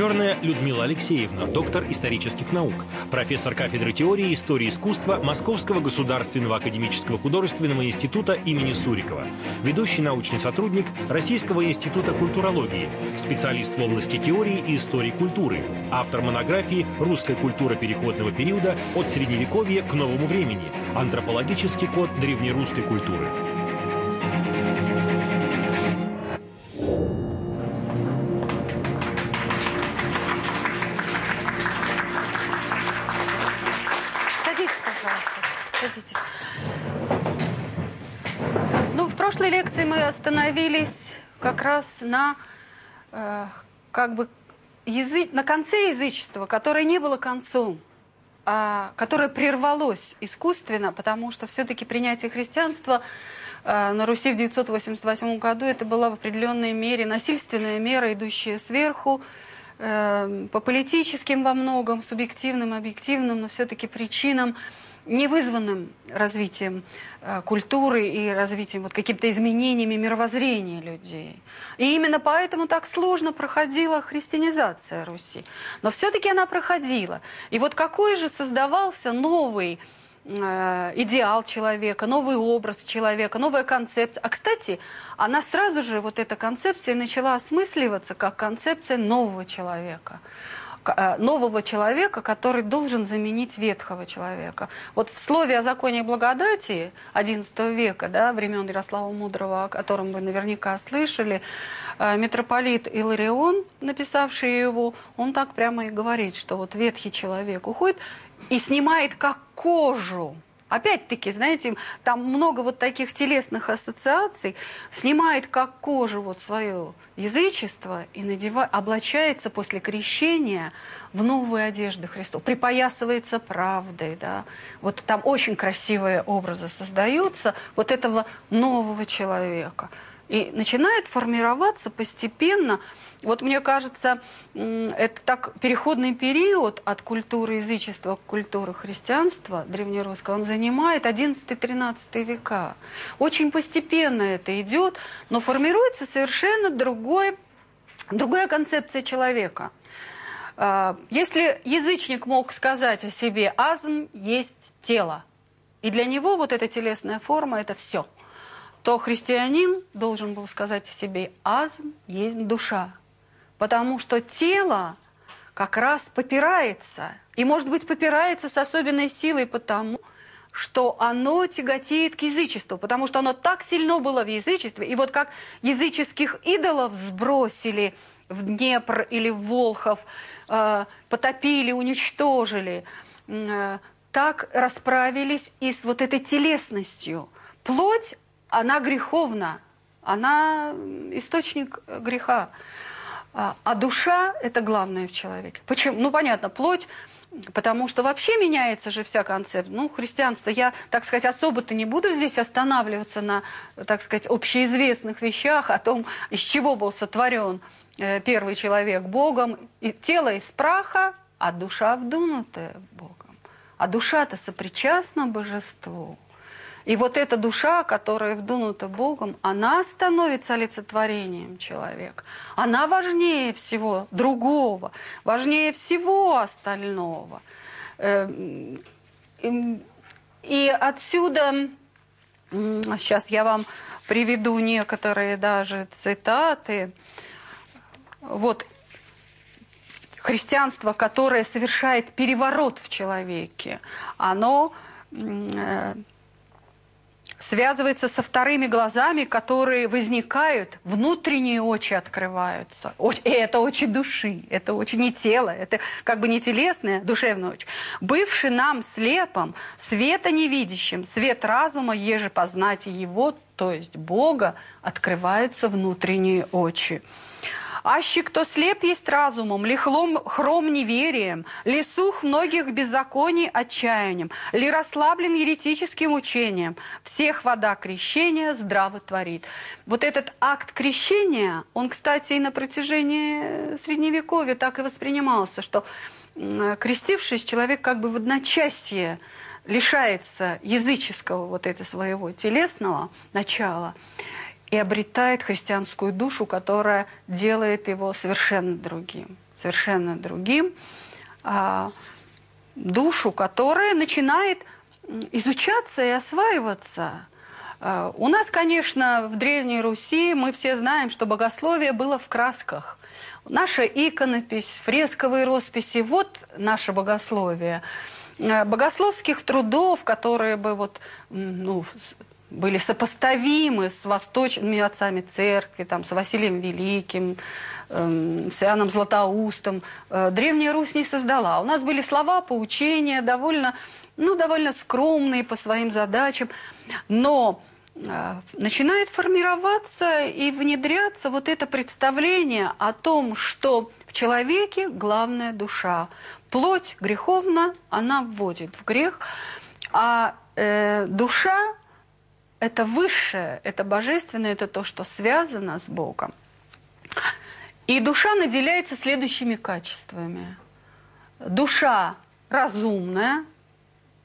Черная Людмила Алексеевна, доктор исторических наук, профессор кафедры теории истории искусства Московского государственного академического художественного института имени Сурикова, ведущий научный сотрудник Российского института культурологии, специалист в области теории и истории культуры, автор монографии «Русская культура переходного периода от Средневековья к новому времени. Антропологический код древнерусской культуры». Как раз на э, как бы язы... на конце язычества, которое не было концом, а которое прервалось искусственно, потому что все-таки принятие христианства э, на Руси в 988 году это была в определенной мере насильственная мера, идущая сверху, э, по политическим во многом, субъективным, объективным, но все-таки причинам не вызванным развитием э, культуры и развитием вот какими-то изменениями мировоззрения людей. И именно поэтому так сложно проходила христианизация Руси. Но все-таки она проходила. И вот какой же создавался новый э, идеал человека, новый образ человека, новая концепция. А, кстати, она сразу же, вот эта концепция, начала осмысливаться как концепция нового человека. Э, нового человека, который должен заменить ветхого человека. Вот в слове о законе благодати XI века, да, времен Ярослава Мудрого, о котором вы наверняка слышали, э, митрополит Иларион, написавший его, он так прямо и говорит, что вот ветхий человек уходит и снимает как кожу Опять-таки, знаете, там много вот таких телесных ассоциаций, снимает как кожу вот свое язычество и надевает, облачается после крещения в новые одежды Христов, припоясывается правдой, да. Вот там очень красивые образы создаются вот этого нового человека. И начинает формироваться постепенно вот мне кажется, это так переходный период от культуры язычества к культуре христианства древнерусского, он занимает 11-13 века. Очень постепенно это идет, но формируется совершенно другой, другая концепция человека. А, если язычник мог сказать о себе «азм есть тело», и для него вот эта телесная форма – это все, то христианин должен был сказать о себе «азм есть душа», потому что тело как раз попирается. И, может быть, попирается с особенной силой потому, что оно тяготеет к язычеству, потому что оно так сильно было в язычестве. И вот как языческих идолов сбросили в Днепр или в Волхов, э, потопили, уничтожили, э, так расправились и с вот этой телесностью. Плоть, она греховна, она источник греха. А, а душа – это главное в человеке. Почему? Ну, понятно, плоть, потому что вообще меняется же вся концепция. Ну, христианство, я, так сказать, особо-то не буду здесь останавливаться на, так сказать, общеизвестных вещах, о том, из чего был сотворен э, первый человек Богом. И тело из праха, а душа вдунутая Богом. А душа-то сопричастна божеству. И вот эта душа, которая вдунута Богом, она становится олицетворением человека. Она важнее всего другого, важнее всего остального. Эм, и отсюда, сейчас я вам приведу некоторые даже цитаты. Вот христианство, которое совершает переворот в человеке, оно э, связывается со вторыми глазами, которые возникают, внутренние очи открываются. И это очи души, это очи не тела, это как бы не телесная, душевная очи. Бывший нам слепом, света невидящим, свет разума, еже познать его, то есть Бога, открываются внутренние очи. Аще кто слеп есть разумом, ли хлом, хром неверием, ли сух многих беззаконий отчаянием, ли расслаблен еретическим учением, всех вода крещения здраво творит. Вот этот акт крещения, он, кстати, и на протяжении Средневековья так и воспринимался, что крестившись, человек как бы в одночасье лишается языческого вот этого своего телесного начала и обретает христианскую душу, которая делает его совершенно другим. совершенно другим, а, душу, которая начинает изучаться и осваиваться. А, у нас, конечно, в Древней Руси мы все знаем, что богословие было в красках. Наша иконопись, фресковые росписи – вот наше богословие. А, богословских трудов, которые бы вот, ну, были сопоставимы с восточными отцами церкви, там, с Василием Великим, э, с Иоанном Златоустом, э, Древняя Русь не создала. У нас были слова, поучения, довольно, ну, довольно скромные по своим задачам, но э, начинает формироваться и внедряться вот это представление о том, что в человеке главная душа. Плоть греховна, она вводит в грех, а э, душа это высшее, это божественное, это то, что связано с Богом. И душа наделяется следующими качествами. Душа разумная,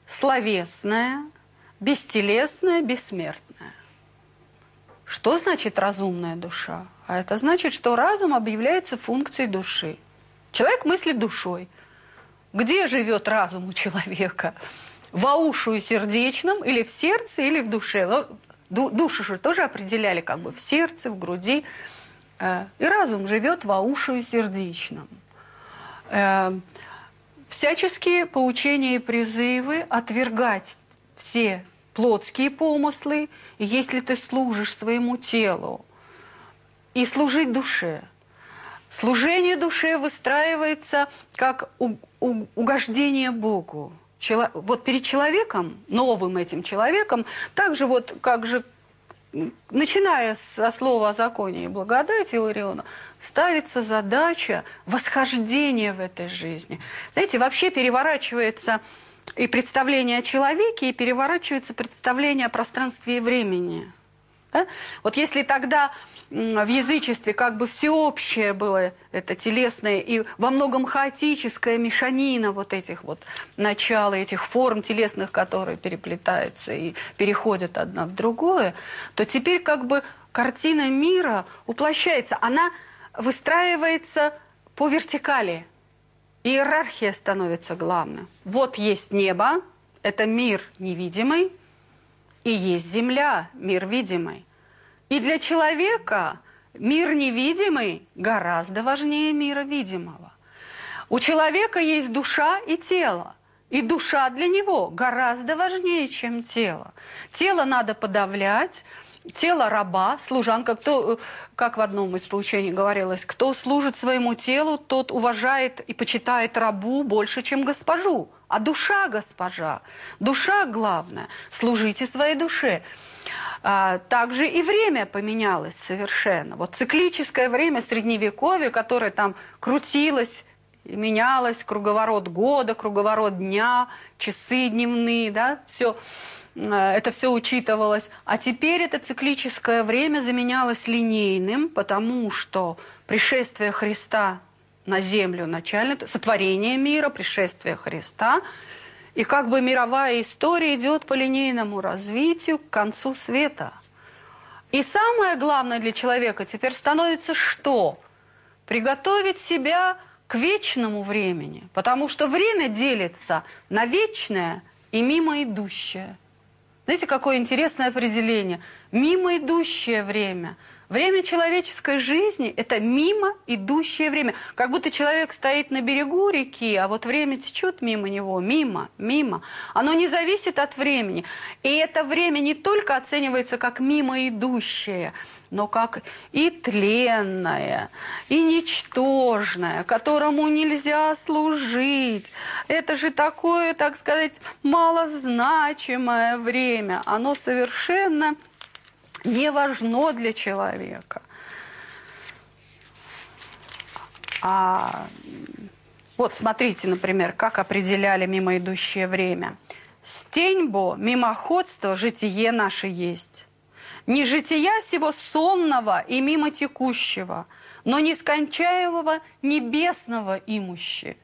словесная, бестелесная, бессмертная. Что значит разумная душа? А это значит, что разум объявляется функцией души. Человек мыслит душой. Где живет разум у человека? В аушу и сердечном, или в сердце, или в душе. Душу же тоже определяли как бы в сердце, в груди. Э, и разум живет в аушу и сердечном. Э, всяческие поучения и призывы отвергать все плотские помыслы, если ты служишь своему телу, и служить душе. Служение душе выстраивается как угождение Богу вот перед человеком, новым этим человеком, также вот как же начиная со слова о законе и благодати Илариона, ставится задача восхождения в этой жизни. Знаете, вообще переворачивается и представление о человеке, и переворачивается представление о пространстве и времени. Да? Вот если тогда в язычестве как бы всеобщее было это телесное и во многом хаотическая мешанина вот этих вот начал, этих форм телесных, которые переплетаются и переходят одна в другое, то теперь как бы картина мира уплощается. Она выстраивается по вертикали. Иерархия становится главной. Вот есть небо, это мир невидимый, и есть земля, мир видимый. И для человека мир невидимый гораздо важнее мира видимого. У человека есть душа и тело. И душа для него гораздо важнее, чем тело. Тело надо подавлять, тело раба, служанка, кто, как в одном из поучений говорилось, кто служит своему телу, тот уважает и почитает рабу больше, чем госпожу. А душа госпожа, душа главная, служите своей душе. А, также и время поменялось совершенно. Вот циклическое время Средневековья, которое там крутилось, менялось, круговорот года, круговорот дня, часы дневные, да, все а, это все учитывалось. А теперь это циклическое время заменялось линейным, потому что пришествие Христа на землю начально, сотворение мира, пришествие Христа – и как бы мировая история идет по линейному развитию к концу света. И самое главное для человека теперь становится что? Приготовить себя к вечному времени. Потому что время делится на вечное и мимо идущее. Знаете, какое интересное определение? Мимо идущее время – Время человеческой жизни – это мимо идущее время. Как будто человек стоит на берегу реки, а вот время течет мимо него, мимо, мимо. Оно не зависит от времени. И это время не только оценивается как мимо идущее, но как и тленное, и ничтожное, которому нельзя служить. Это же такое, так сказать, малозначимое время. Оно совершенно не важно для человека. А вот смотрите, например, как определяли мимо идущее время. Стеньбо, мимоходство, житие наше есть. Не жития сего сонного и мимо текущего, но нескончаемого небесного имущи.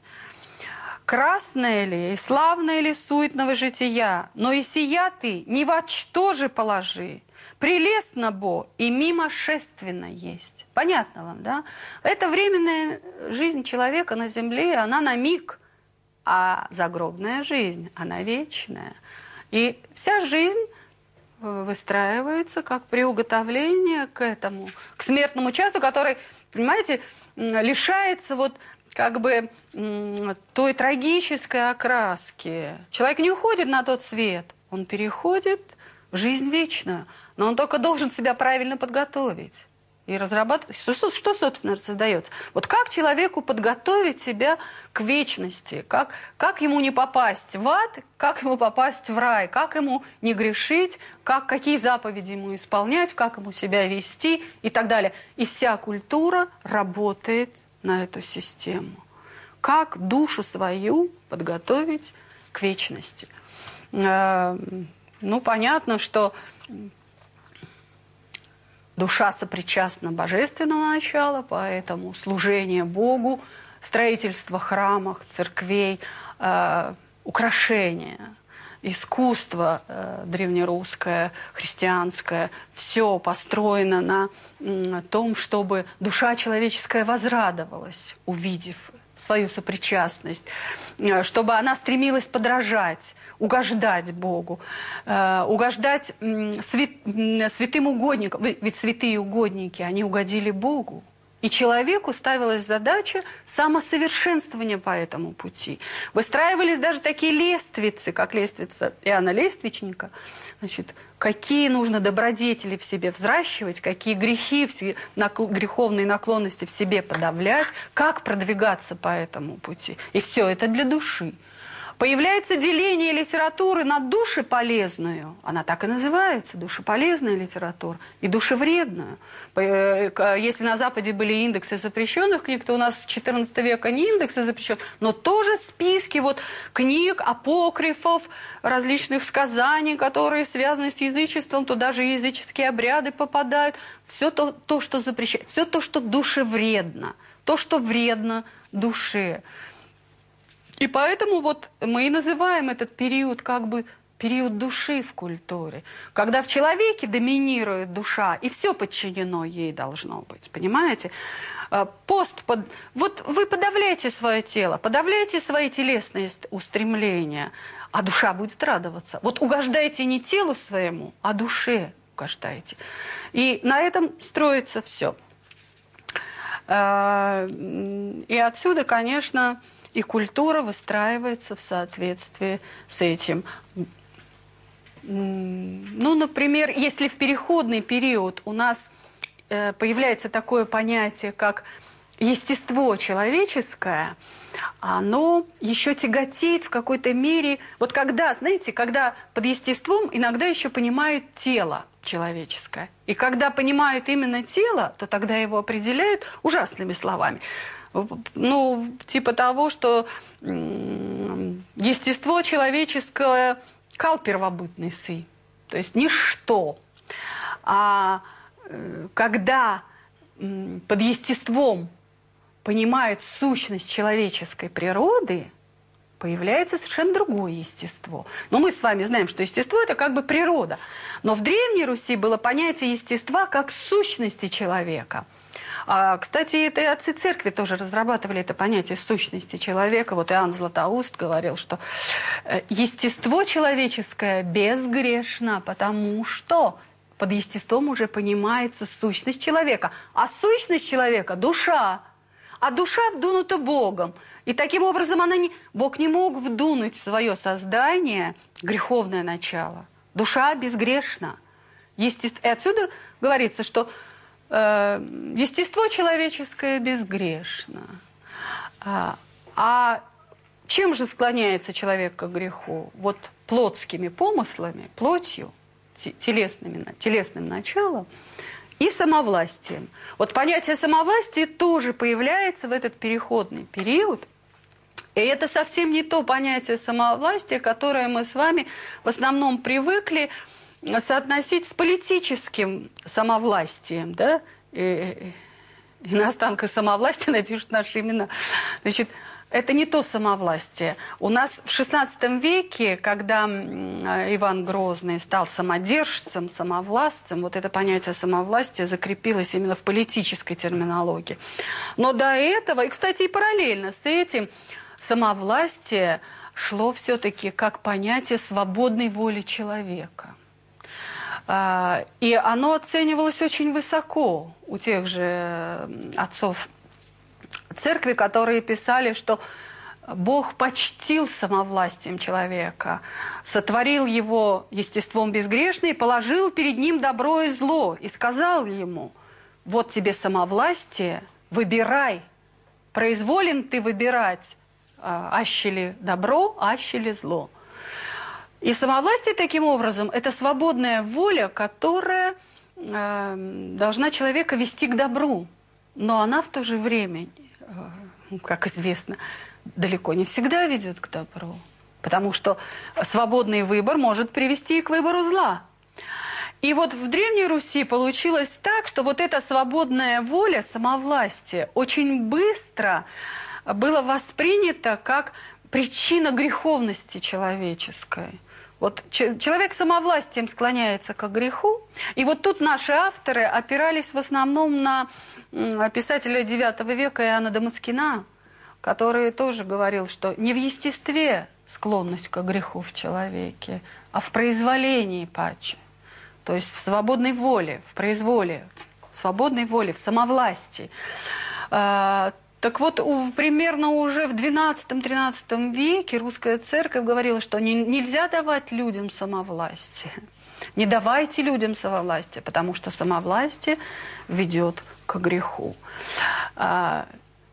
Красное ли и славное ли суетного жития, но и сия ты ни во что же положи, Прелестно бо и мимошественно есть. Понятно вам, да? Это временная жизнь человека на земле, она на миг, а загробная жизнь, она вечная. И вся жизнь э, выстраивается как приуготовление к этому, к смертному часу, который, понимаете, лишается вот как бы той трагической окраски. Человек не уходит на тот свет, он переходит в жизнь вечную, но он только должен себя правильно подготовить и разрабатывать. Что, что, собственно, создается? Вот как человеку подготовить себя к вечности? Как, как ему не попасть в ад? Как ему попасть в рай? Как ему не грешить? Как, какие заповеди ему исполнять? Как ему себя вести? И так далее. И вся культура работает на эту систему. Как душу свою подготовить к вечности? Э, ну, понятно, что душа сопричастна божественного начала, поэтому служение Богу, строительство храмов, церквей, э, украшения, искусство э, древнерусское, христианское, все построено на э, том, чтобы душа человеческая возрадовалась, увидев свою сопричастность, э, чтобы она стремилась подражать, угождать Богу, э, угождать святым угодникам. Ведь святые угодники, они угодили Богу. И человеку ставилась задача самосовершенствования по этому пути. Выстраивались даже такие лествицы, как лествица Иоанна Лествичника. Значит, какие нужно добродетели в себе взращивать, какие грехи, греховные наклонности в себе подавлять, как продвигаться по этому пути. И все это для души. Появляется деление литературы на душеполезную. Она так и называется, душеполезная литература, и душевредную. Э, если на Западе были индексы запрещенных книг, то у нас с XIV века не индексы запрещенных, но тоже списки вот книг, апокрифов, различных сказаний, которые связаны с язычеством, туда же языческие обряды попадают. Все то, то что запрещено, все то, что душевредно, то, что вредно душе. И поэтому вот мы и называем этот период как бы период души в культуре, когда в человеке доминирует душа, и все подчинено ей должно быть, понимаете? А, пост, под... вот вы подавляете свое тело, подавляете свои телесные устремления, а душа будет радоваться. Вот угождайте не телу своему, а душе угождайте. И на этом строится все. А, и отсюда, конечно, и культура выстраивается в соответствии с этим. Ну, например, если в переходный период у нас э, появляется такое понятие, как естество человеческое, оно еще тяготеет в какой-то мере. Вот когда, знаете, когда под естеством иногда еще понимают тело человеческое. И когда понимают именно тело, то тогда его определяют ужасными словами ну, типа того, что естество человеческое кал первобытный сы, то есть ничто. А э, когда под естеством понимают сущность человеческой природы, появляется совершенно другое естество. Но мы с вами знаем, что естество – это как бы природа. Но в Древней Руси было понятие естества как сущности человека – а, кстати, это и отцы церкви тоже разрабатывали это понятие сущности человека. Вот Иоанн Златоуст говорил, что э, естество человеческое безгрешно, потому что под естеством уже понимается сущность человека. А сущность человека – душа. А душа вдунута Богом. И таким образом она не... Бог не мог вдунуть в свое создание греховное начало. Душа безгрешна. Естеств... И отсюда говорится, что Э, естество человеческое безгрешно. А, а чем же склоняется человек к греху? Вот плотскими помыслами, плотью, телесными, телесным началом и самовластием. Вот понятие самовластия тоже появляется в этот переходный период. И это совсем не то понятие самовластия, которое мы с вами в основном привыкли соотносить с политическим самовластием, да, и, и на останках самовластия напишут наши имена. Значит, это не то самовластие. У нас в XVI веке, когда Иван Грозный стал самодержцем, самовластцем, вот это понятие самовластия закрепилось именно в политической терминологии. Но до этого, и, кстати, и параллельно с этим, самовластие шло все-таки как понятие свободной воли человека. А, и оно оценивалось очень высоко у тех же отцов церкви, которые писали, что Бог почтил самовластием человека, сотворил его естеством безгрешным и положил перед ним добро и зло, и сказал ему, вот тебе самовластие, выбирай, произволен ты выбирать, а, аще ли добро, аще ли зло. И самовластие таким образом – это свободная воля, которая э, должна человека вести к добру, но она в то же время Э, как известно, далеко не всегда ведет к добру. Потому что свободный выбор может привести к выбору зла. И вот в Древней Руси получилось так, что вот эта свободная воля, самовластие очень быстро было воспринято как причина греховности человеческой. Вот человек самовластием склоняется к греху. И вот тут наши авторы опирались в основном на писателя IX века Иоанна Дамаскина, который тоже говорил, что не в естестве склонность к греху в человеке, а в произволении паче. То есть в свободной воле, в произволе, в свободной воле, в самовластии. Так вот, у, примерно уже в XII-XIII веке русская церковь говорила, что не, нельзя давать людям самовластие. Не давайте людям самовластие, потому что самовластие ведет к греху. А,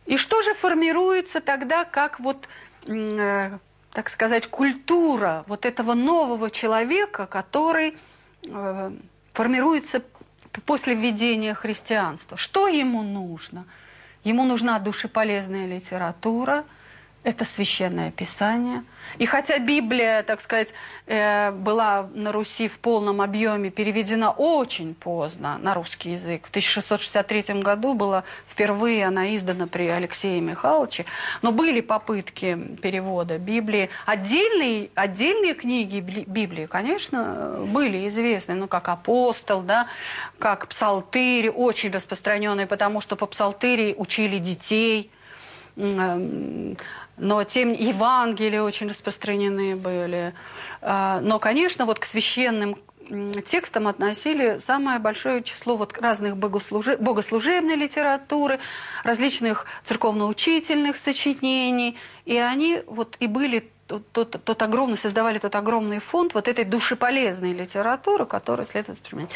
и что же формируется тогда, как вот, э, так сказать, культура вот этого нового человека, который э, формируется после введения христианства? Что ему нужно? Ему нужна душеполезная литература – это священное писание. И хотя Библия, так сказать, э, была на Руси в полном объеме переведена очень поздно на русский язык, в 1663 году была впервые она издана при Алексее Михайловиче, но были попытки перевода Библии. Отдельные, отдельные книги Библии, конечно, были известны, ну, как «Апостол», да, как «Псалтырь», очень распространенные, потому что по «Псалтыри» учили детей – но тем Евангелия очень распространены были. А, но, конечно, вот к священным текстам относили самое большое число вот разных богослужи... богослужебной литературы, различных церковно-учительных сочинений. И они вот и были тот, тот, тот огромный, создавали тот огромный фонд вот этой душеполезной литературы, которую следует применять.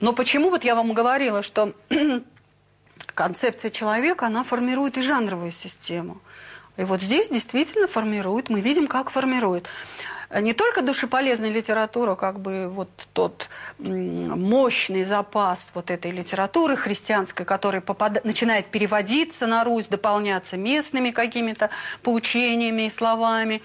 Но почему вот я вам говорила, что концепция человека, она формирует и жанровую систему – и вот здесь действительно формирует, мы видим, как формирует. Не только душеполезная литература, как бы вот тот мощный запас вот этой литературы христианской, который попад... начинает переводиться на Русь, дополняться местными какими-то поучениями и словами.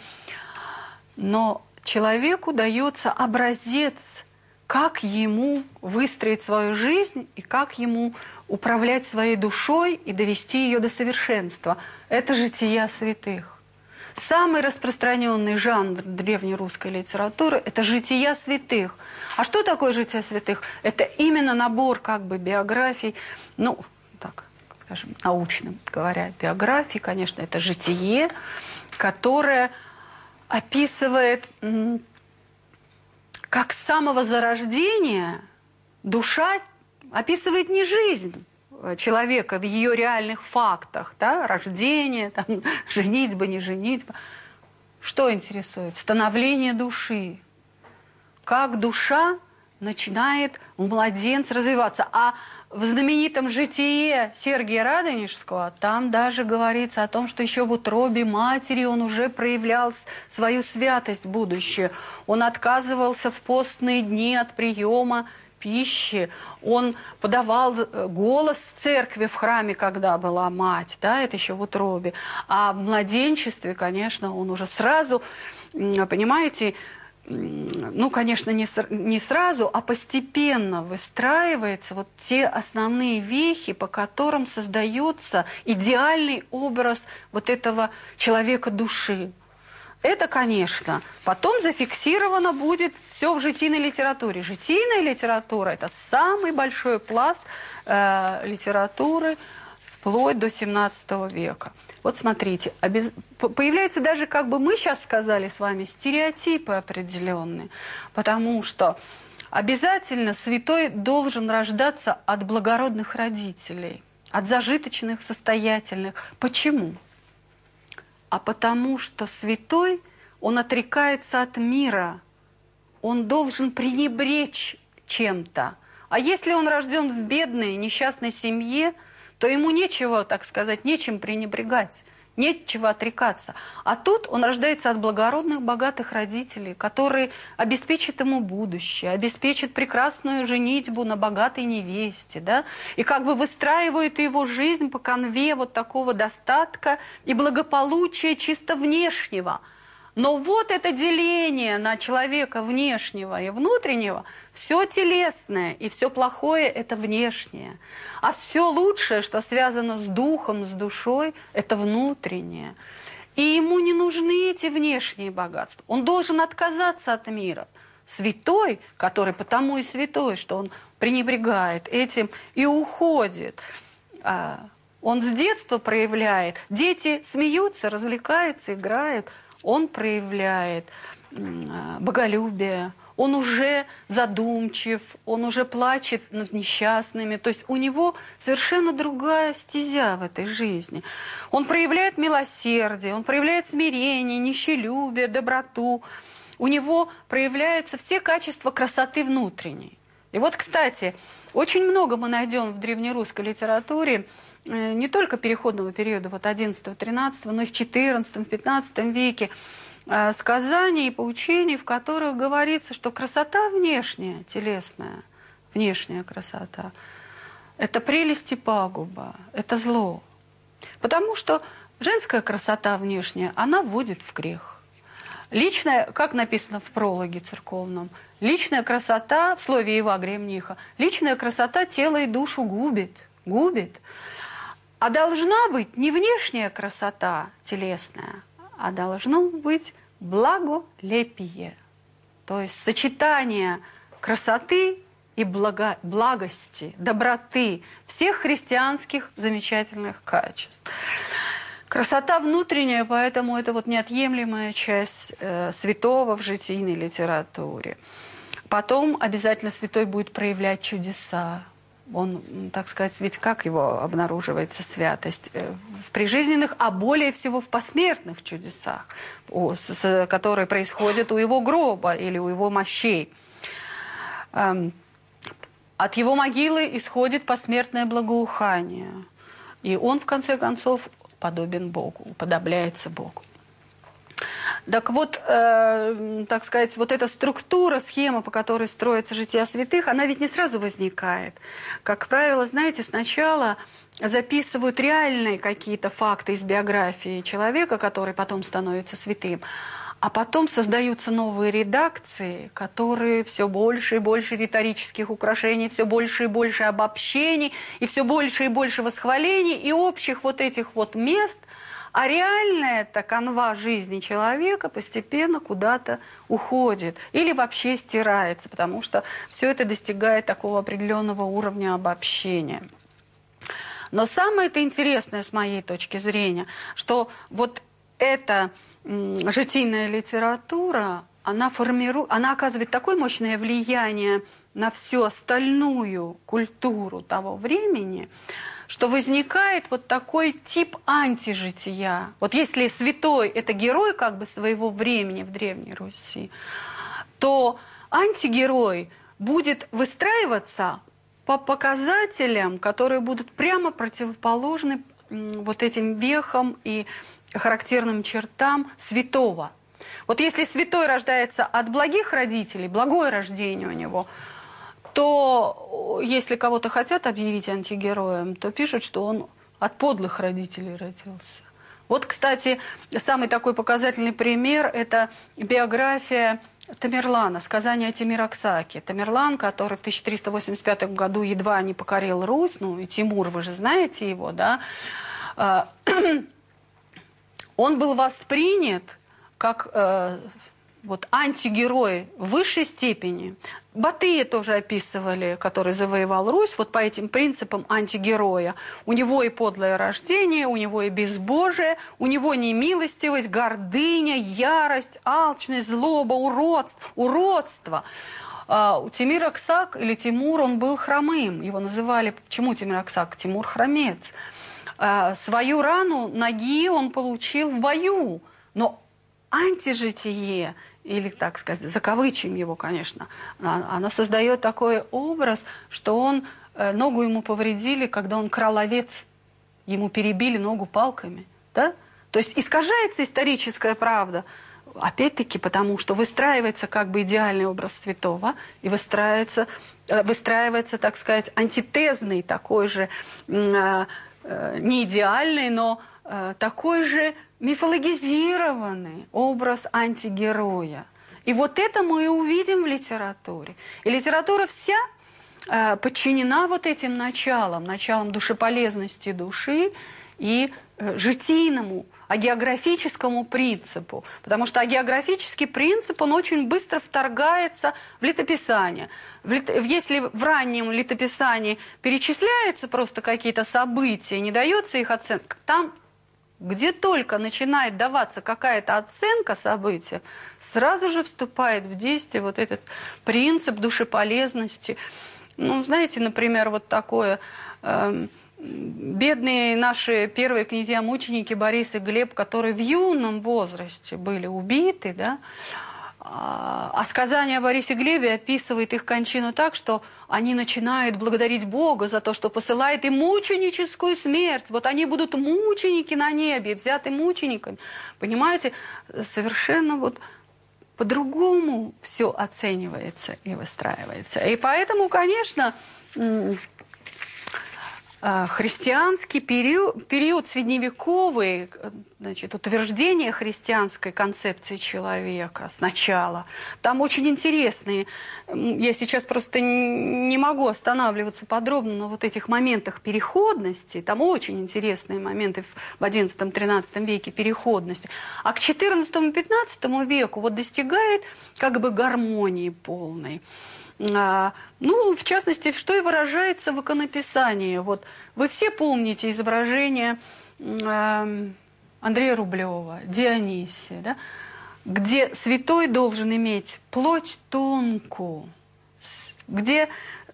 Но человеку дается образец, как ему выстроить свою жизнь и как ему управлять своей душой и довести ее до совершенства. Это жития святых. Самый распространенный жанр древнерусской литературы – это жития святых. А что такое жития святых? Это именно набор как бы биографий, ну, так, скажем, научным говоря, биографии, конечно, это житие, которое описывает, как с самого зарождения душа описывает не жизнь э, человека в ее реальных фактах, да, рождение, там, женитьба, не женитьба. Что интересует? Становление души. Как душа начинает у младенца развиваться. А в знаменитом житие Сергия Радонежского там даже говорится о том, что еще в утробе матери он уже проявлял свою святость будущее. Он отказывался в постные дни от приема пищи, он подавал э, голос в церкви, в храме, когда была мать, да, это еще в утробе. А в младенчестве, конечно, он уже сразу, понимаете, ну, конечно, не, не сразу, а постепенно выстраивается вот те основные вехи, по которым создается идеальный образ вот этого человека души. Это, конечно, потом зафиксировано будет все в житийной литературе. Житийная литература – это самый большой пласт э, литературы вплоть до 17 века. Вот смотрите, обез... появляются даже, как бы мы сейчас сказали с вами, стереотипы определенные, потому что обязательно святой должен рождаться от благородных родителей, от зажиточных, состоятельных. Почему? А потому что святой, он отрекается от мира, он должен пренебречь чем-то. А если он рожден в бедной, несчастной семье – то ему нечего, так сказать, нечем пренебрегать, нечего отрекаться. А тут он рождается от благородных, богатых родителей, которые обеспечат ему будущее, обеспечат прекрасную женитьбу на богатой невесте, да, и как бы выстраивают его жизнь по конве вот такого достатка и благополучия чисто внешнего – но вот это деление на человека внешнего и внутреннего, все телесное и все плохое – это внешнее. А все лучшее, что связано с духом, с душой, это внутреннее. И ему не нужны эти внешние богатства. Он должен отказаться от мира. Святой, который потому и святой, что он пренебрегает этим и уходит. А, он с детства проявляет. Дети смеются, развлекаются, играют – он проявляет боголюбие, он уже задумчив, он уже плачет над несчастными. То есть у него совершенно другая стезя в этой жизни. Он проявляет милосердие, он проявляет смирение, нищелюбие, доброту. У него проявляются все качества красоты внутренней. И вот, кстати, очень много мы найдем в древнерусской литературе Э, не только переходного периода, вот 11-13, но и в 14-15 веке, э, сказаний и поучений, в которых говорится, что красота внешняя, телесная, внешняя красота, это прелесть и пагуба, это зло. Потому что женская красота внешняя, она вводит в грех. Личная, как написано в прологе церковном, личная красота, в слове Евагрия Мниха, личная красота тело и душу губит, губит. А должна быть не внешняя красота телесная, а должно быть благолепие. То есть сочетание красоты и благо, благости, доброты, всех христианских замечательных качеств. Красота внутренняя, поэтому это вот неотъемлемая часть э, святого в житийной литературе. Потом обязательно святой будет проявлять чудеса, он, так сказать, ведь как его обнаруживается святость? Э, в прижизненных, а более всего в посмертных чудесах, которые происходят у его гроба или у его мощей. Эм, от его могилы исходит посмертное благоухание. И он, в конце концов, подобен Богу, уподобляется Богу. Так вот, э, так сказать, вот эта структура, схема, по которой строится житие святых, она ведь не сразу возникает. Как правило, знаете, сначала записывают реальные какие-то факты из биографии человека, который потом становится святым. А потом создаются новые редакции, которые все больше и больше риторических украшений, все больше и больше обобщений, и все больше и больше восхвалений, и общих вот этих вот мест – а реальная эта канва жизни человека постепенно куда-то уходит или вообще стирается, потому что все это достигает такого определенного уровня обобщения. Но самое это интересное с моей точки зрения, что вот эта житийная литература, она формирует, она оказывает такое мощное влияние на всю остальную культуру того времени, что возникает вот такой тип антижития. Вот если святой – это герой как бы своего времени в Древней Руси, то антигерой будет выстраиваться по показателям, которые будут прямо противоположны вот этим вехам и характерным чертам святого. Вот если святой рождается от благих родителей, благое рождение у него – то если кого-то хотят объявить антигероем, то пишут, что он от подлых родителей родился. Вот, кстати, самый такой показательный пример – это биография Тамерлана, сказание о Тимираксаке. Тамерлан, который в 1385 году едва не покорил Русь, ну и Тимур, вы же знаете его, да, а, он был воспринят как э, вот антигерой в высшей степени. Батыя тоже описывали, который завоевал Русь, вот по этим принципам антигероя. У него и подлое рождение, у него и безбожие, у него немилостивость, гордыня, ярость, алчность, злоба, уродство. уродство. А, Тимир Аксак или Тимур, он был хромым. Его называли, почему Тимир Аксак? Тимур хромец. А, свою рану ноги он получил в бою. Но антижитие или, так сказать, закавычим его, конечно, а, оно создает такой образ, что он, э, ногу ему повредили, когда он крал овец, ему перебили ногу палками, да? То есть искажается историческая правда, опять-таки потому, что выстраивается как бы идеальный образ святого, и выстраивается, э, выстраивается так сказать, антитезный такой же, э, не идеальный, но такой же мифологизированный образ антигероя. И вот это мы и увидим в литературе. И литература вся э, подчинена вот этим началам, началам душеполезности души и э, житийному, агеографическому принципу. Потому что агеографический принцип, он очень быстро вторгается в летописание. В лит... Если в раннем летописании перечисляются просто какие-то события, не дается их оценка, там где только начинает даваться какая-то оценка события, сразу же вступает в действие вот этот принцип душеполезности. Ну, знаете, например, вот такое... Э, бедные наши первые князья-мученики Борис и Глеб, которые в юном возрасте были убиты, да, а сказание о Борисе Глебе описывает их кончину так, что они начинают благодарить Бога за то, что посылает им мученическую смерть. Вот они будут мученики на небе, взяты мучениками. Понимаете, совершенно вот по-другому все оценивается и выстраивается. И поэтому, конечно, а, христианский период, период средневековый, значит, утверждение христианской концепции человека сначала. Там очень интересные, я сейчас просто не могу останавливаться подробно на вот этих моментах переходности, там очень интересные моменты в XI-XIII веке переходности. А к XIV-XV веку вот достигает как бы гармонии полной. А, ну, в частности, что и выражается в иконописании. Вот вы все помните изображение э, Андрея Рублева, Дионисия, да? где святой должен иметь плоть тонкую, где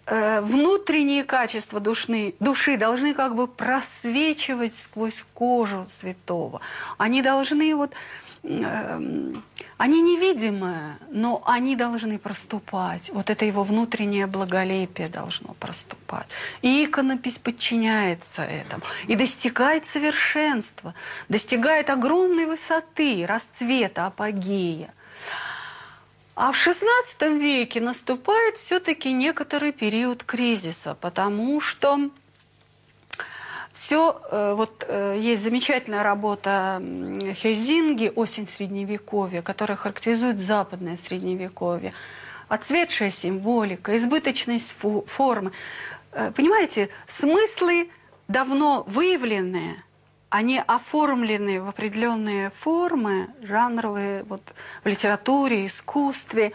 э, внутренние качества душны, души должны как бы просвечивать сквозь кожу святого. Они должны вот Эм, они невидимые, но они должны проступать. Вот это его внутреннее благолепие должно проступать. И иконопись подчиняется этому. И достигает совершенства, достигает огромной высоты, расцвета, апогея. А в XVI веке наступает все-таки некоторый период кризиса, потому что все, э, вот э, есть замечательная работа Хейзинги «Осень Средневековья», которая характеризует западное Средневековье. Отцветшая символика, избыточность формы. Э, понимаете, смыслы давно выявленные, они оформлены в определенные формы, жанровые, вот в литературе, искусстве.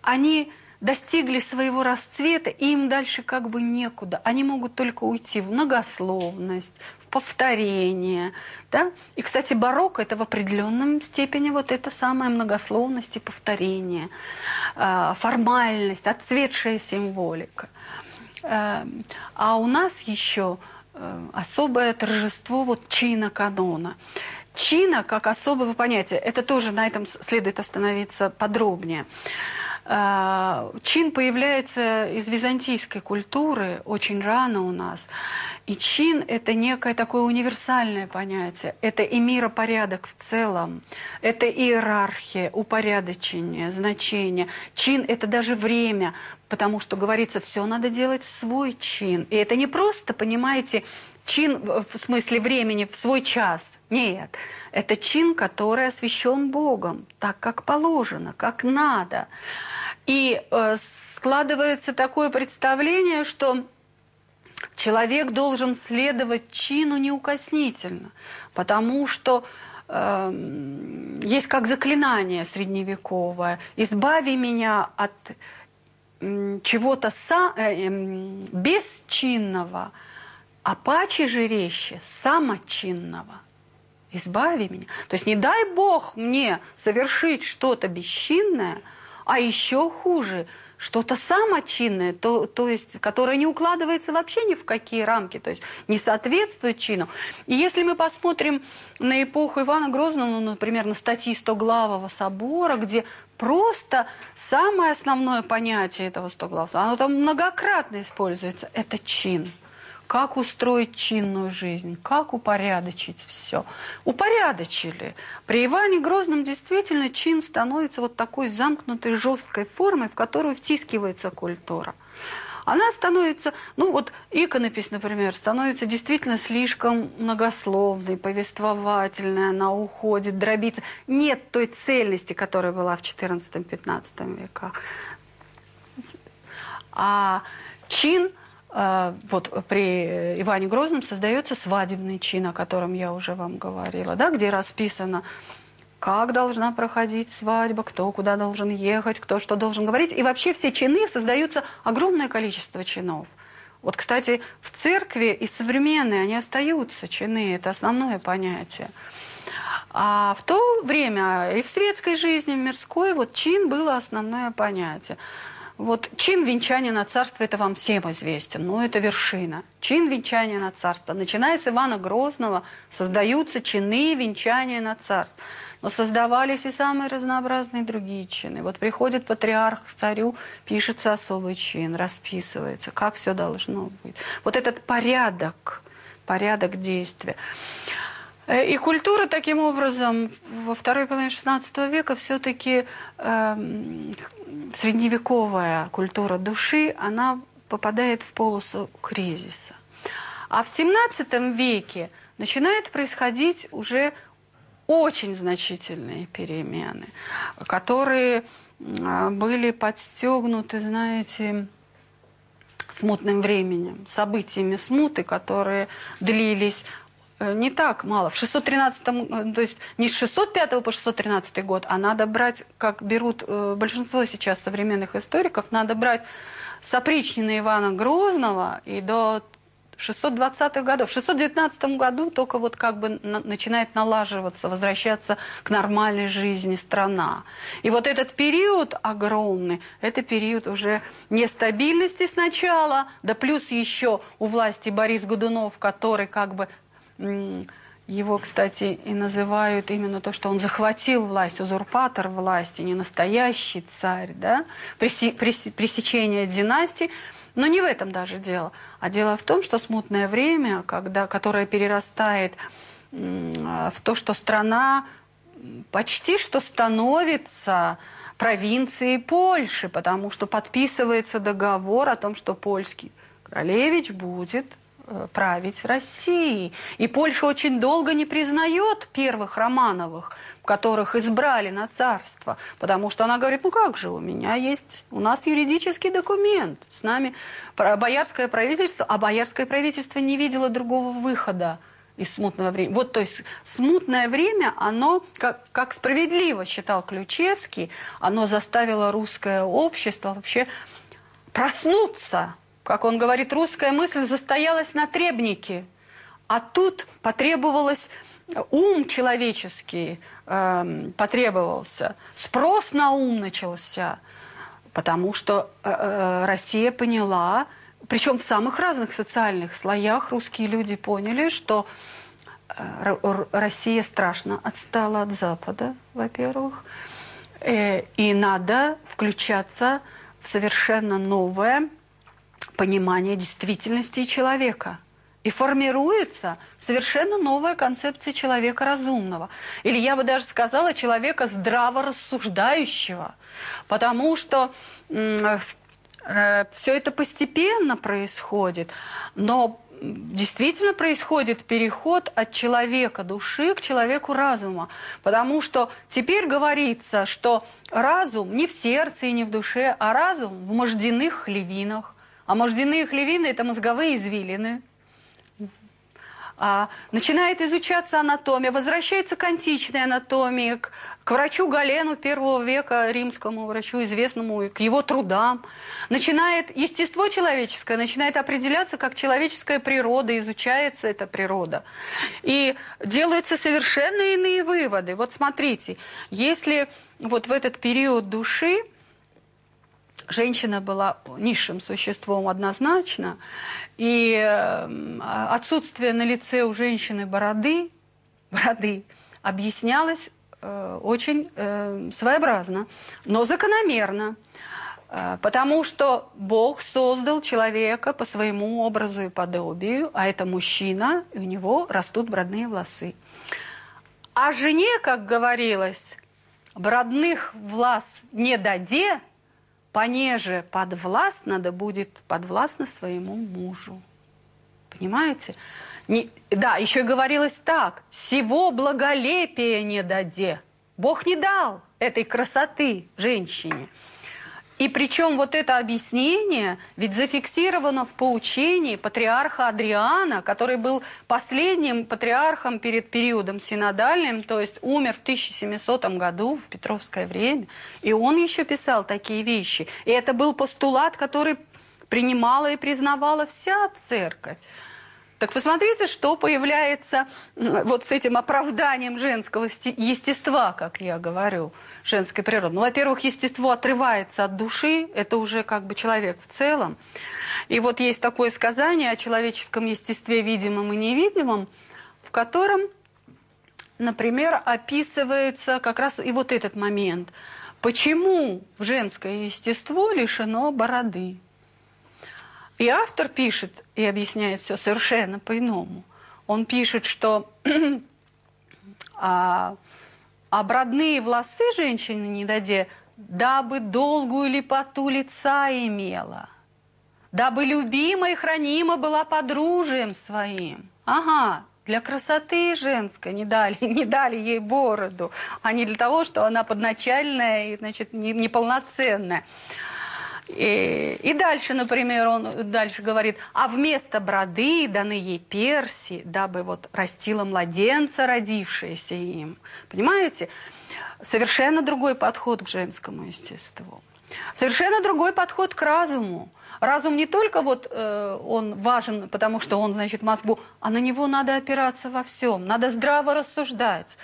Они достигли своего расцвета, и им дальше как бы некуда. Они могут только уйти в многословность, в повторение. Да? И, кстати, барокко – это в определенном степени вот эта самая многословность и повторение, а, формальность, отцветшая символика. Э, а у нас еще э, особое торжество вот чина канона. Чина как особое понятие, это тоже на этом следует остановиться подробнее. А, чин появляется из византийской культуры очень рано у нас. И чин – это некое такое универсальное понятие. Это и миропорядок в целом. Это иерархия, упорядочение, значение. Чин – это даже время, потому что говорится, все надо делать в свой чин. И это не просто, понимаете, чин в смысле времени в свой час. Нет, это чин, который освящен Богом, так как положено, как надо. И э, складывается такое представление, что человек должен следовать чину неукоснительно, потому что э, есть как заклинание средневековое «избави меня от чего-то э, э, бесчинного, а паче жиреще самочинного». Избави меня. То есть не дай Бог мне совершить что-то бесчинное, а еще хуже – что-то самочинное, то, то есть, которое не укладывается вообще ни в какие рамки, то есть не соответствует чину. И если мы посмотрим на эпоху Ивана Грозного, ну, например, на статьи Стоглавого собора, где просто самое основное понятие этого Стоглавства, оно там многократно используется, это чин как устроить чинную жизнь, как упорядочить все. Упорядочили. При Иване Грозном действительно чин становится вот такой замкнутой, жесткой формой, в которую втискивается культура. Она становится, ну вот иконопись, например, становится действительно слишком многословной, повествовательной, она уходит, дробится. Нет той цельности, которая была в XIV-XV веках. А чин – вот при Иване Грозном создается свадебный чин, о котором я уже вам говорила, да, где расписано, как должна проходить свадьба, кто куда должен ехать, кто что должен говорить. И вообще все чины создаются огромное количество чинов. Вот, кстати, в церкви и современные они остаются, чины, это основное понятие. А в то время и в светской жизни, в мирской, вот чин было основное понятие. Вот чин венчания на царство, это вам всем известен, но это вершина. Чин венчания на царство. Начиная с Ивана Грозного создаются чины венчания на царство. Но создавались и самые разнообразные другие чины. Вот приходит патриарх к царю, пишется особый чин, расписывается, как все должно быть. Вот этот порядок, порядок действия. Э, и культура таким образом во второй половине XVI века все-таки э, средневековая культура души, она попадает в полосу кризиса. А в XVII веке начинает происходить уже очень значительные перемены, которые были подстегнуты, знаете, смутным временем, событиями смуты, которые длились Э, не так мало. В 613, э, то есть не с 605 по 613 год, а надо брать, как берут э, большинство сейчас современных историков, надо брать с Ивана Грозного и до 620-х годов. В 619 году только вот как бы на, начинает налаживаться, возвращаться к нормальной жизни страна. И вот этот период огромный, это период уже нестабильности сначала, да плюс еще у власти Борис Годунов, который как бы его, кстати, и называют именно то, что он захватил власть, узурпатор власти, не настоящий царь, да, пресечение династии. Но не в этом даже дело. А дело в том, что смутное время, когда, которое перерастает в то, что страна почти что становится провинцией Польши, потому что подписывается договор о том, что польский королевич будет править Россией. И Польша очень долго не признает первых Романовых, которых избрали на царство, потому что она говорит, ну как же, у меня есть, у нас юридический документ, с нами боярское правительство, а боярское правительство не видело другого выхода из смутного времени. Вот, то есть, смутное время, оно, как, как справедливо считал Ключевский, оно заставило русское общество вообще проснуться как он говорит, русская мысль застоялась на требнике. А тут потребовалось ум человеческий э, потребовался, спрос на ум начался, потому что э, э, Россия поняла, причем в самых разных социальных слоях русские люди поняли, что э, Россия страшно отстала от Запада, во-первых, э, и надо включаться в совершенно новое понимание действительности человека. И формируется совершенно новая концепция человека разумного. Или я бы даже сказала, человека здраво рассуждающего. Потому что э, все это постепенно происходит. Но действительно происходит переход от человека души к человеку разума. Потому что теперь говорится, что разум не в сердце и не в душе, а разум в мождяных хлевинах. А мождяные хлевины – это мозговые извилины – а, начинает изучаться анатомия, возвращается к античной анатомии, к, к врачу Галену первого века, римскому врачу, известному, к его трудам. Начинает естество человеческое, начинает определяться как человеческая природа, изучается эта природа. И делаются совершенно иные выводы. Вот смотрите, если вот в этот период души женщина была низшим существом однозначно, и эм, отсутствие на лице у женщины бороды, бороды объяснялось э, очень э, своеобразно, но закономерно. Э, потому что Бог создал человека по своему образу и подобию, а это мужчина, и у него растут бродные волосы. А жене, как говорилось, бродных влас не даде, понеже подвласт надо будет подвластно своему мужу. Понимаете? Не, да, еще и говорилось так. Всего благолепия не даде. Бог не дал этой красоты женщине. И причем вот это объяснение ведь зафиксировано в поучении патриарха Адриана, который был последним патриархом перед периодом синодальным, то есть умер в 1700 году, в Петровское время. И он еще писал такие вещи. И это был постулат, который принимала и признавала вся церковь. Так посмотрите, что появляется вот с этим оправданием женского естества, как я говорю, женской природы. Ну, во-первых, естество отрывается от души, это уже как бы человек в целом. И вот есть такое сказание о человеческом естестве видимом и невидимом, в котором, например, описывается как раз и вот этот момент. Почему женское естество лишено бороды? И автор пишет и объясняет все совершенно по-иному. Он пишет, что а, обродные волосы женщины не даде, дабы долгую липоту лица имела, дабы любима и хранима была подружием своим. Ага, для красоты женской не дали, не дали ей бороду, а не для того, что она подначальная и, значит, неполноценная. И, и дальше, например, он дальше говорит, а вместо броды даны ей перси, дабы вот растила младенца, родившееся им. Понимаете? Совершенно другой подход к женскому естеству. Совершенно другой подход к разуму. Разум не только вот э, он важен, потому что он, значит, мозгу, а на него надо опираться во всем, надо здраво рассуждать.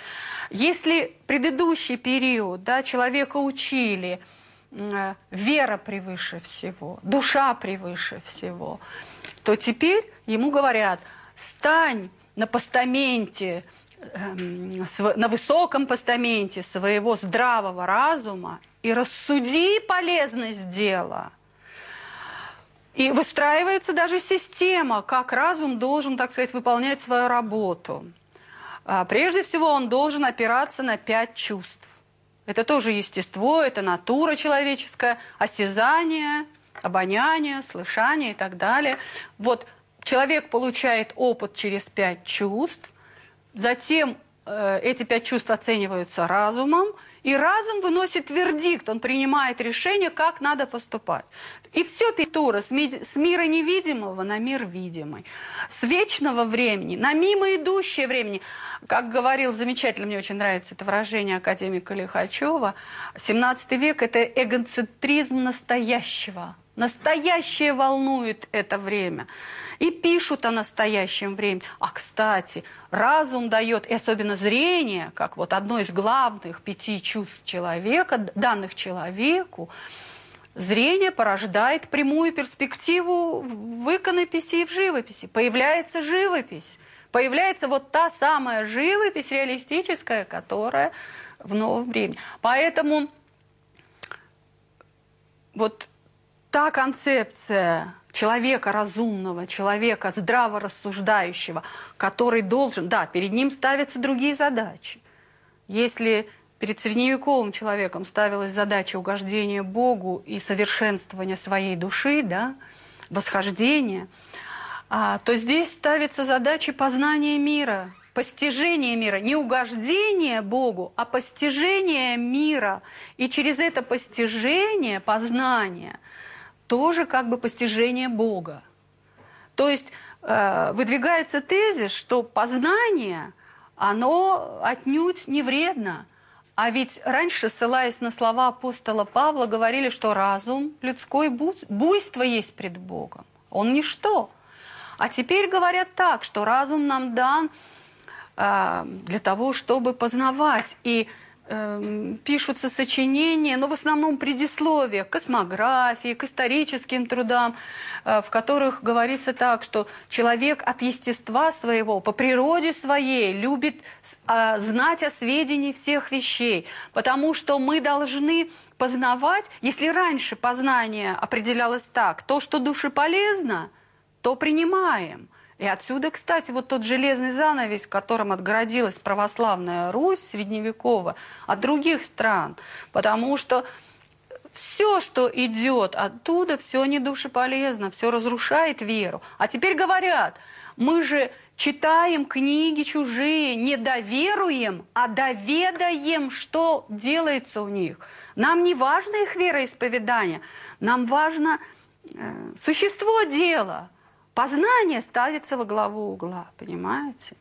Если предыдущий период, да, человека учили – вера превыше всего, душа превыше всего, то теперь ему говорят, стань на постаменте, эм, на высоком постаменте своего здравого разума и рассуди полезность дела. И выстраивается даже система, как разум должен, так сказать, выполнять свою работу. А прежде всего он должен опираться на пять чувств. Это тоже естество, это натура человеческая, осязание, обоняние, слышание и так далее. Вот человек получает опыт через пять чувств, затем эти пять чувств оцениваются разумом, и разум выносит вердикт, он принимает решение, как надо поступать. И все Петура с мира невидимого на мир видимый, с вечного времени на мимо идущее времени. Как говорил замечательно, мне очень нравится это выражение академика Лихачева, 17 век – это эгоцентризм настоящего. Настоящее волнует это время и пишут о настоящем времени. А, кстати, разум дает, и особенно зрение, как вот одно из главных пяти чувств человека, данных человеку, зрение порождает прямую перспективу в иконописи и в живописи. Появляется живопись. Появляется вот та самая живопись реалистическая, которая в новом времени. Поэтому вот та концепция человека разумного, человека здраво рассуждающего, который должен, да, перед ним ставятся другие задачи. Если перед средневековым человеком ставилась задача угождения Богу и совершенствования своей души, да, восхождения, а, то здесь ставится задача познания мира, постижение мира, не угождение Богу, а постижение мира. И через это постижение, познание, тоже как бы постижение Бога. То есть э, выдвигается тезис, что познание, оно отнюдь не вредно. А ведь раньше, ссылаясь на слова апостола Павла, говорили, что разум людской буйство есть пред Богом. Он ничто. А теперь говорят так, что разум нам дан э, для того, чтобы познавать. И э, пишутся сочинения, но в основном предисловия к космографии, к историческим трудам, э, в которых говорится так, что человек от естества своего, по природе своей, любит э, знать о сведении всех вещей, потому что мы должны познавать, если раньше познание определялось так, то, что душе полезно – то принимаем. И отсюда, кстати, вот тот железный занавес, которым отгородилась православная Русь средневековая от других стран. Потому что все, что идет оттуда, все не душеполезно, все разрушает веру. А теперь говорят, мы же читаем книги чужие, не доверуем, а доведаем, что делается у них. Нам не важно их вероисповедание, нам важно э, существо дела – Познание ставится во главу угла, понимаете?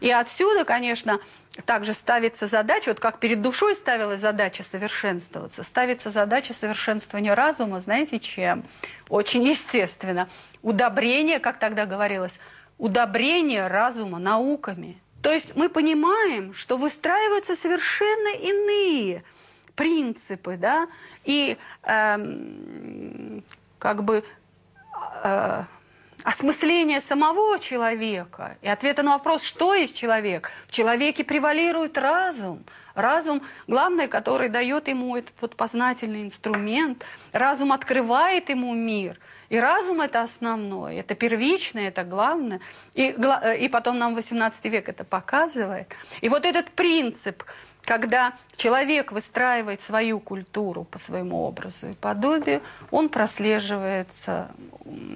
И отсюда, конечно, также ставится задача, вот как перед душой ставилась задача совершенствоваться, ставится задача совершенствования разума, знаете, чем? Очень естественно. Удобрение, как тогда говорилось, удобрение разума науками. То есть мы понимаем, что выстраиваются совершенно иные принципы, да, и э, как бы э, осмысление самого человека и ответа на вопрос, что есть человек. В человеке превалирует разум. Разум, главное, который дает ему этот вот познательный инструмент. Разум открывает ему мир. И разум это основное, это первичное, это главное. И, и потом нам 18 век это показывает. И вот этот принцип, когда человек выстраивает свою культуру по своему образу и подобию, он прослеживается,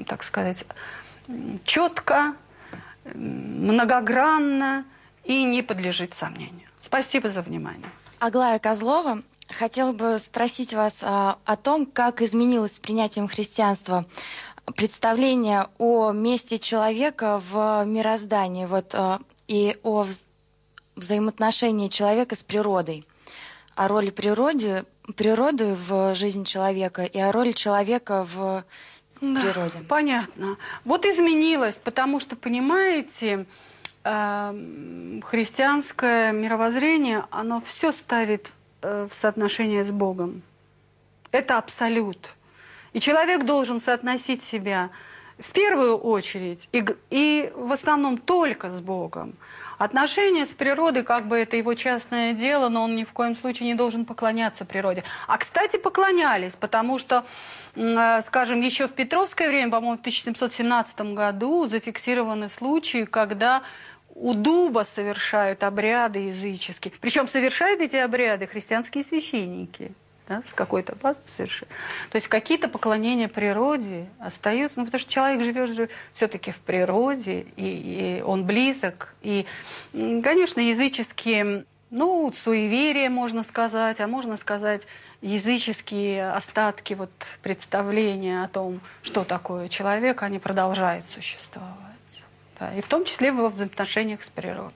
так сказать, четко, многогранно и не подлежит сомнению. Спасибо за внимание. Аглая Козлова, хотела бы спросить вас а, о том, как изменилось с принятием христианства представление о месте человека в мироздании вот, а, и о вз взаимоотношении человека с природой, о роли природы, природы в жизни человека и о роли человека в да, природе. Понятно. Вот изменилось, потому что, понимаете, э, христианское мировоззрение, оно все ставит э, в соотношение с Богом. Это абсолют. И человек должен соотносить себя в первую очередь и, и в основном только с Богом. Отношения с природой, как бы это его частное дело, но он ни в коем случае не должен поклоняться природе. А, кстати, поклонялись, потому что, э, скажем, еще в Петровское время, по-моему, в 1717 году зафиксированы случаи, когда у дуба совершают обряды языческие. Причем совершают эти обряды христианские священники да, с какой-то базы совершенно. То есть какие-то поклонения природе остаются, ну, потому что человек живет же все-таки в природе, и, и он близок. И, конечно, языческие, ну, суеверия, можно сказать, а можно сказать, языческие остатки вот, представления о том, что такое человек, они продолжают существовать. Да, и в том числе во взаимоотношениях с природой.